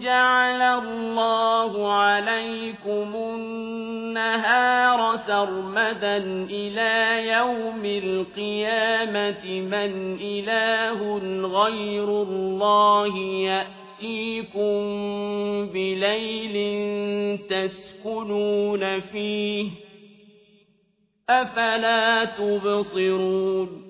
جَعَلَ اللَّهُ عَلَيْكُمُ النَّهَارَ سَرْمَدًا إِلَىٰ يَوْمِ الْقِيَامَةِ مَنْ إِلَٰهٌ غَيْرُ اللَّهِ يَأْتِيكُم بِلَيْلٍ تَسْكُنُونَ فِيهِ ۖ أَفَلَا تُبْصِرُونَ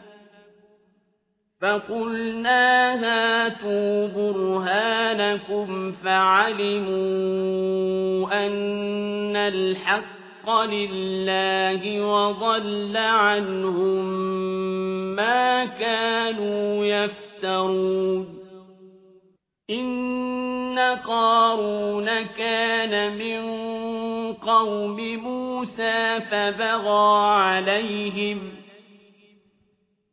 فَقُلْنَا هَاتُوا بُرْهَانَكُمْ فَعَلِمُوا أَنَّ الْحَقَّ لِلَّهِ وَضَلَّ عَنْهُم مَّا كَانُوا يَفْتَرُونَ إِنَّ قَارُونَ كَانَ مِن قَوْمِ مُوسَىٰ فَبَغَىٰ عَلَيْهِمْ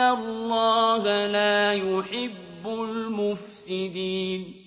الله لا يحب المفسدين